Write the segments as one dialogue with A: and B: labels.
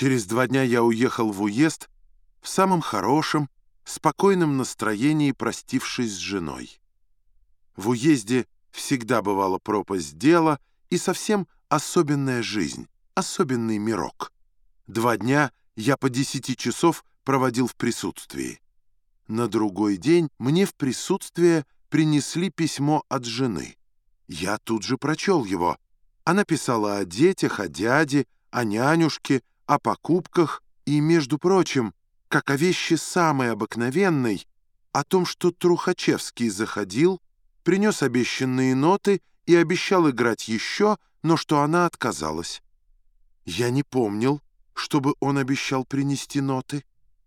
A: Через два дня я уехал в уезд в самом хорошем, спокойном настроении, простившись с женой. В уезде всегда бывала пропасть дела и совсем особенная жизнь, особенный мирок. Два дня я по десяти часов проводил в присутствии. На другой день мне в присутствие принесли письмо от жены. Я тут же прочел его. Она писала о детях, о дяде, о нянюшке, о покупках и, между прочим, как о вещи самой обыкновенной, о том, что Трухачевский заходил, принес обещанные ноты и обещал играть еще, но что она отказалась. Я не помнил, чтобы он обещал принести ноты.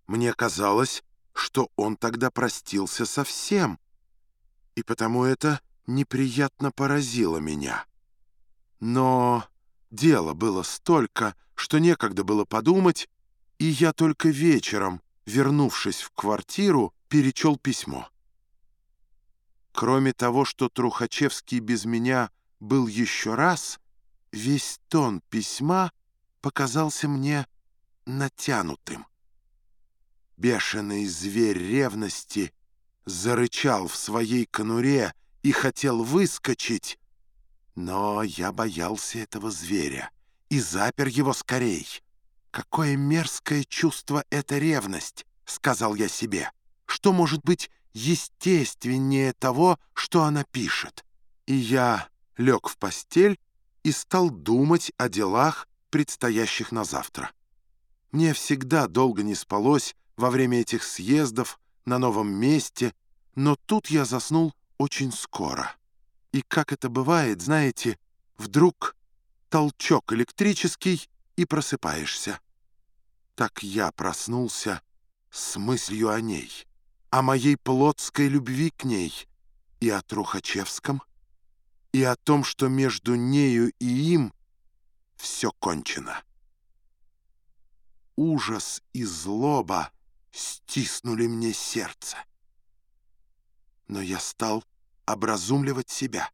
A: Мне казалось, что он тогда простился совсем, и потому это неприятно поразило меня. Но дело было столько, что некогда было подумать, и я только вечером, вернувшись в квартиру, перечел письмо. Кроме того, что Трухачевский без меня был еще раз, весь тон письма показался мне натянутым. Бешеный зверь ревности зарычал в своей конуре и хотел выскочить, но я боялся этого зверя и запер его скорей. «Какое мерзкое чувство эта ревность!» — сказал я себе. «Что может быть естественнее того, что она пишет?» И я лег в постель и стал думать о делах, предстоящих на завтра. Мне всегда долго не спалось во время этих съездов на новом месте, но тут я заснул очень скоро. И как это бывает, знаете, вдруг толчок электрический и просыпаешься. Так я проснулся с мыслью о ней, о моей плотской любви к ней и о Трухачевском, и о том, что между нею и им все кончено. Ужас и злоба стиснули мне сердце. Но я стал образумливать себя.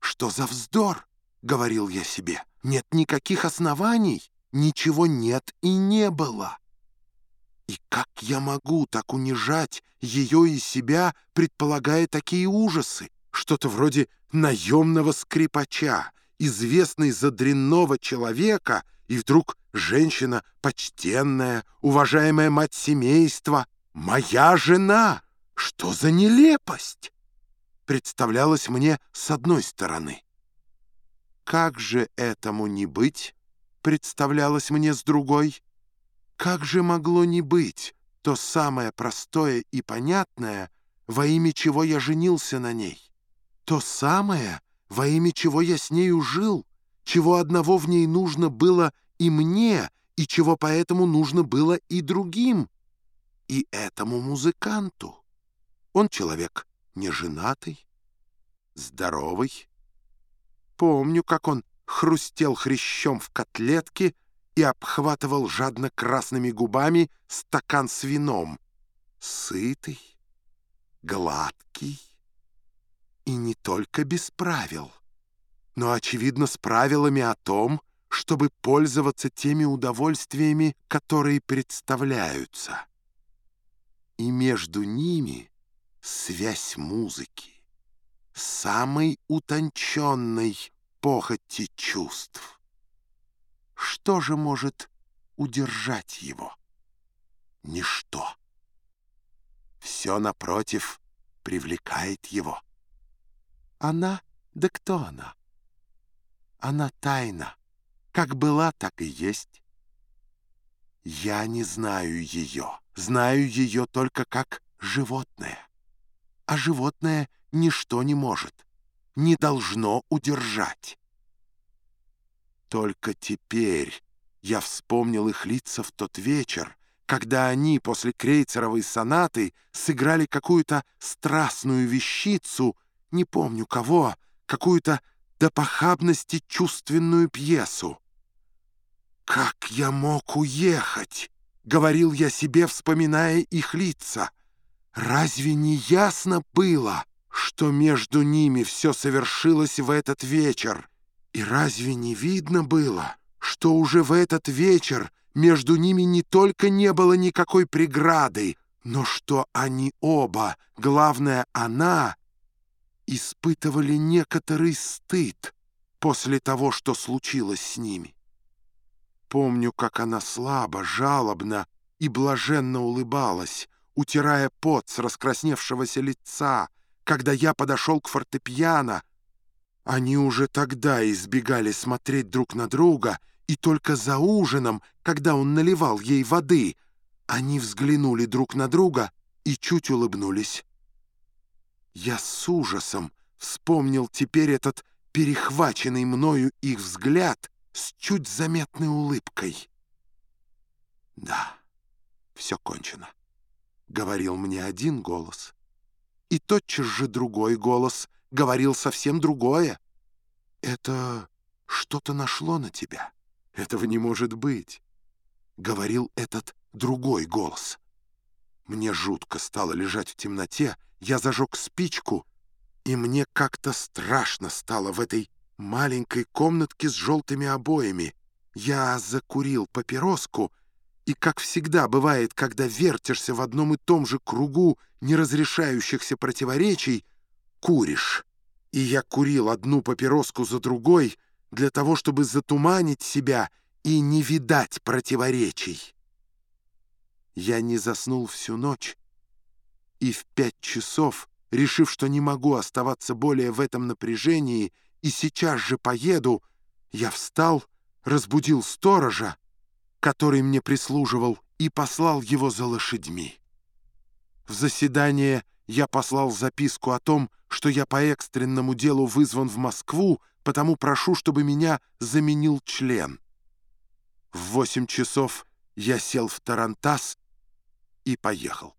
A: «Что за вздор?» — говорил я себе. «Нет никаких оснований, ничего нет и не было». И как я могу так унижать ее и себя, предполагая такие ужасы? Что-то вроде наемного скрипача, известный за дрянного человека, и вдруг женщина почтенная, уважаемая мать семейства, моя жена. Что за нелепость? Представлялось мне с одной стороны. Как же этому не быть? Представлялось мне с другой. Как же могло не быть то самое простое и понятное, во имя чего я женился на ней? То самое, во имя чего я с нею жил, чего одного в ней нужно было и мне, и чего поэтому нужно было и другим, и этому музыканту. Он человек неженатый, здоровый. Помню, как он хрустел хрящом в котлетке и обхватывал жадно красными губами стакан с вином. Сытый, гладкий и не только без правил, но, очевидно, с правилами о том, чтобы пользоваться теми удовольствиями, которые представляются. И между ними связь музыки, самой утонченной похоти чувств. Что же может удержать его? Ничто. Все, напротив, привлекает его. Она, да кто она? Она тайна, как была, так и есть. Я не знаю ее, знаю ее только как животное. А животное ничто не может, не должно удержать. Только теперь я вспомнил их лица в тот вечер, когда они после крейцеровой сонаты сыграли какую-то страстную вещицу, не помню кого, какую-то до похабности чувственную пьесу. «Как я мог уехать?» — говорил я себе, вспоминая их лица. «Разве не ясно было, что между ними все совершилось в этот вечер? И разве не видно было, что уже в этот вечер между ними не только не было никакой преграды, но что они оба, главное она, испытывали некоторый стыд после того, что случилось с ними. Помню, как она слабо, жалобно и блаженно улыбалась, утирая пот с раскрасневшегося лица, когда я подошел к фортепиано. Они уже тогда избегали смотреть друг на друга, и только за ужином, когда он наливал ей воды, они взглянули друг на друга и чуть улыбнулись. Я с ужасом вспомнил теперь этот перехваченный мною их взгляд с чуть заметной улыбкой. Да, все кончено. — говорил мне один голос. И тотчас же другой голос говорил совсем другое. «Это что-то нашло на тебя. Этого не может быть», — говорил этот другой голос. Мне жутко стало лежать в темноте, я зажег спичку, и мне как-то страшно стало в этой маленькой комнатке с желтыми обоями. Я закурил папироску — и, как всегда бывает, когда вертишься в одном и том же кругу неразрешающихся противоречий, куришь. И я курил одну папироску за другой для того, чтобы затуманить себя и не видать противоречий. Я не заснул всю ночь, и в пять часов, решив, что не могу оставаться более в этом напряжении, и сейчас же поеду, я встал, разбудил сторожа, который мне прислуживал, и послал его за лошадьми. В заседание я послал записку о том, что я по экстренному делу вызван в Москву, потому прошу, чтобы меня заменил член. В восемь часов я сел в Тарантас и поехал.